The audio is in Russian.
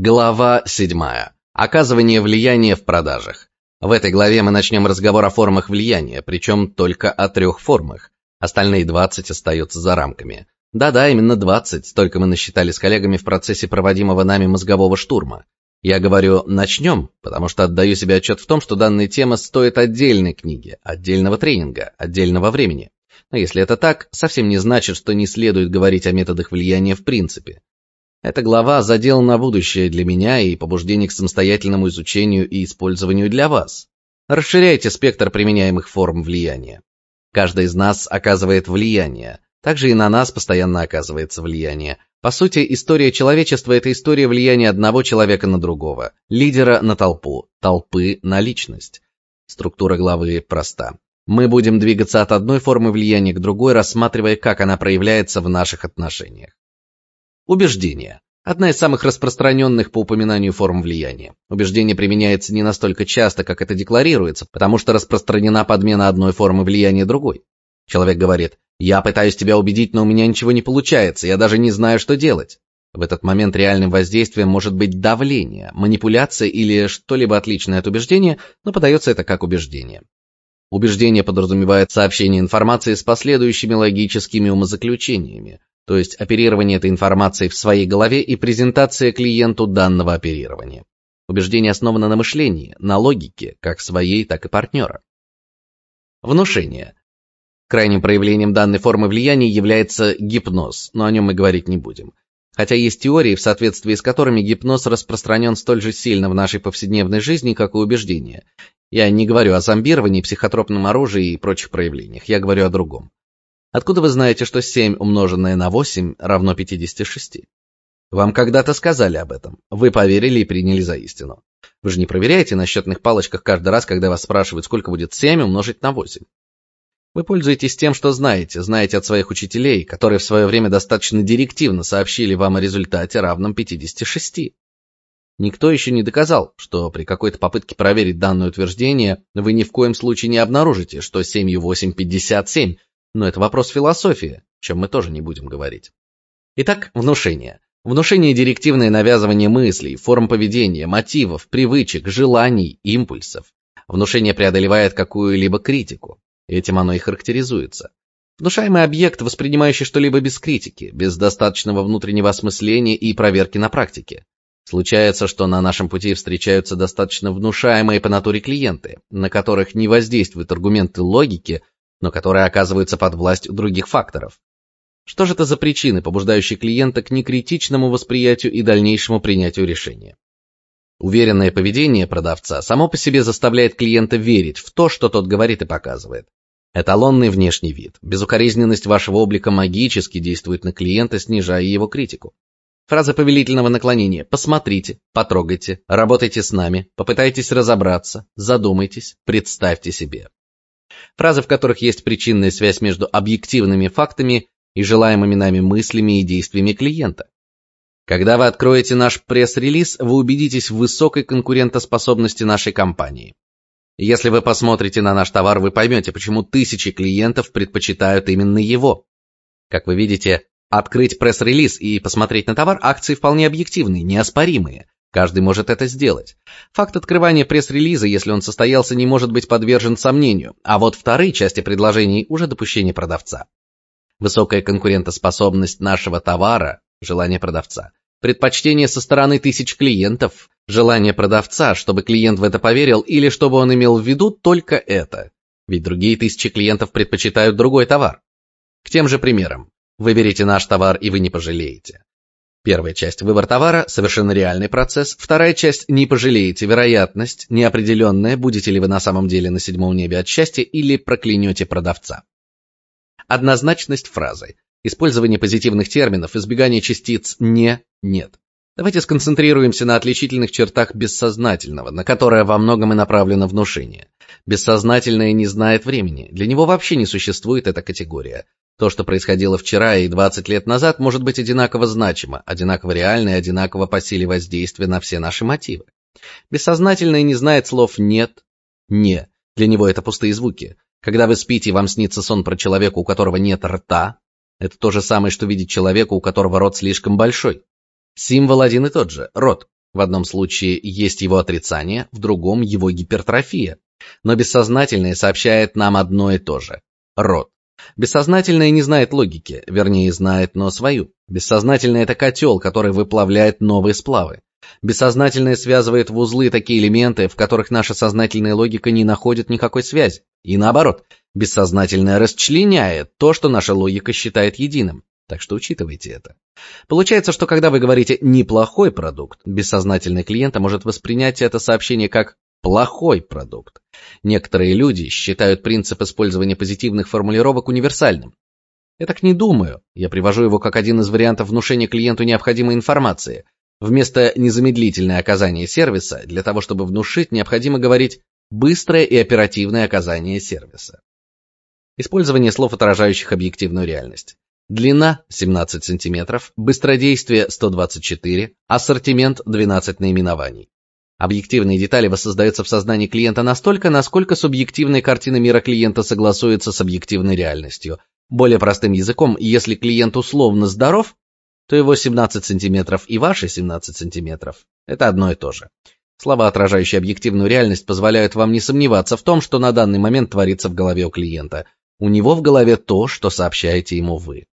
Глава 7. Оказывание влияния в продажах. В этой главе мы начнем разговор о формах влияния, причем только о трех формах. Остальные 20 остаются за рамками. Да-да, именно 20, только мы насчитали с коллегами в процессе проводимого нами мозгового штурма. Я говорю «начнем», потому что отдаю себе отчет в том, что данная тема стоит отдельной книги, отдельного тренинга, отдельного времени. Но если это так, совсем не значит, что не следует говорить о методах влияния в принципе. Эта глава задел на будущее для меня и побуждение к самостоятельному изучению и использованию для вас. Расширяйте спектр применяемых форм влияния. Каждый из нас оказывает влияние, также и на нас постоянно оказывается влияние. По сути, история человечества это история влияния одного человека на другого, лидера на толпу, толпы на личность. Структура главы проста. Мы будем двигаться от одной формы влияния к другой, рассматривая, как она проявляется в наших отношениях. Убеждение. Одна из самых распространенных по упоминанию форм влияния. Убеждение применяется не настолько часто, как это декларируется, потому что распространена подмена одной формы влияния другой. Человек говорит: "Я пытаюсь тебя убедить, но у меня ничего не получается, я даже не знаю, что делать". В этот момент реальным воздействием может быть давление, манипуляция или что-либо отличное от убеждения, но подается это как убеждение. Убеждение подразумевает сообщение информации с последующими логическими умозаключениями, то есть оперирование этой информацией в своей голове и презентация клиенту данного оперирования. Убеждение основано на мышлении, на логике, как своей, так и партнера. Внушение. Крайним проявлением данной формы влияния является гипноз, но о нем мы говорить не будем. Хотя есть теории, в соответствии с которыми гипноз распространен столь же сильно в нашей повседневной жизни, как и убеждения. Я не говорю о зомбировании, психотропном оружии и прочих проявлениях, я говорю о другом. Откуда вы знаете, что 7 умноженное на 8 равно 56? Вам когда-то сказали об этом. Вы поверили и приняли за истину. Вы же не проверяете на счетных палочках каждый раз, когда вас спрашивают, сколько будет 7 умножить на 8. Вы пользуетесь тем, что знаете, знаете от своих учителей, которые в свое время достаточно директивно сообщили вам о результате равном 56. Никто еще не доказал, что при какой-то попытке проверить данное утверждение вы ни в коем случае не обнаружите, что 7 и 8 57, но это вопрос философии, о чем мы тоже не будем говорить. Итак, внушение. Внушение директивное навязывание мыслей, форм поведения, мотивов, привычек, желаний, импульсов. Внушение преодолевает какую-либо критику. Этим оно и характеризуется. Внушаемый объект, воспринимающий что-либо без критики, без достаточного внутреннего осмысления и проверки на практике. Случается, что на нашем пути встречаются достаточно внушаемые по натуре клиенты, на которых не воздействуют аргументы логики, но которые оказываются под властью других факторов. Что же это за причины, побуждающие клиента к некритичному восприятию и дальнейшему принятию решения? Уверенное поведение продавца само по себе заставляет клиента верить в то, что тот говорит и показывает. Эталонный внешний вид, безукоризненность вашего облика магически действует на клиента, снижая его критику. Фраза повелительного наклонения «посмотрите», «потрогайте», «работайте с нами», «попытайтесь разобраться», «задумайтесь», «представьте себе». Фразы, в которых есть причинная связь между объективными фактами и желаемыми нами мыслями и действиями клиента. Когда вы откроете наш пресс-релиз, вы убедитесь в высокой конкурентоспособности нашей компании. Если вы посмотрите на наш товар, вы поймете, почему тысячи клиентов предпочитают именно его. Как вы видите, открыть пресс-релиз и посмотреть на товар акции вполне объективные, неоспоримые. Каждый может это сделать. Факт открывания пресс-релиза, если он состоялся, не может быть подвержен сомнению, а вот вторые части предложений уже допущение продавца. Высокая конкурентоспособность нашего товара желание продавца. Предпочтение со стороны тысяч клиентов, желание продавца, чтобы клиент в это поверил или чтобы он имел в виду только это. Ведь другие тысячи клиентов предпочитают другой товар. К тем же примерам. Выберите наш товар, и вы не пожалеете. Первая часть выбор товара совершенно реальный процесс, вторая часть не пожалеете вероятность неопределенная, будете ли вы на самом деле на седьмом небе от счастья или проклянете продавца. Однозначность фразы, использование позитивных терминов, избегание частиц не, нет. Давайте сконцентрируемся на отличительных чертах бессознательного, на которое во многом и направлено внушение. Бессознательное не знает времени, для него вообще не существует эта категория. То, что происходило вчера и 20 лет назад, может быть одинаково значимо, одинаково реально и одинаково по силе воздействия на все наши мотивы. Бессознательное не знает слов «нет», «не». Для него это пустые звуки. Когда вы спите и вам снится сон про человека, у которого нет рта, это то же самое, что видеть человека, у которого рот слишком большой. Символ один и тот же – рот. В одном случае есть его отрицание, в другом его гипертрофия. Но бессознательное сообщает нам одно и то же род. Бессознательное не знает логики, вернее, знает, но свою. Бессознательное это котел, который выплавляет новые сплавы. Бессознательное связывает в узлы такие элементы, в которых наша сознательная логика не находит никакой связи. И наоборот, бессознательное расчленяет то, что наша логика считает единым. Так что учитывайте это. Получается, что когда вы говорите неплохой продукт, бессознательный клиента может воспринять это сообщение как плохой продукт. Некоторые люди считают принцип использования позитивных формулировок универсальным. Я так не думаю. Я привожу его как один из вариантов внушения клиенту необходимой информации. Вместо незамедлительное оказание сервиса, для того чтобы внушить, необходимо говорить быстрое и оперативное оказание сервиса. Использование слов, отражающих объективную реальность. Длина 17 см, быстродействие 124, ассортимент 12 наименований. Объективные детали воссоздаются в сознании клиента настолько, насколько субъективная картина мира клиента согласуется с объективной реальностью. Более простым языком, если клиент условно здоров, то его 17 сантиметров и ваши 17 сантиметров – это одно и то же. Слова, отражающие объективную реальность, позволяют вам не сомневаться в том, что на данный момент творится в голове у клиента. У него в голове то, что сообщаете ему вы.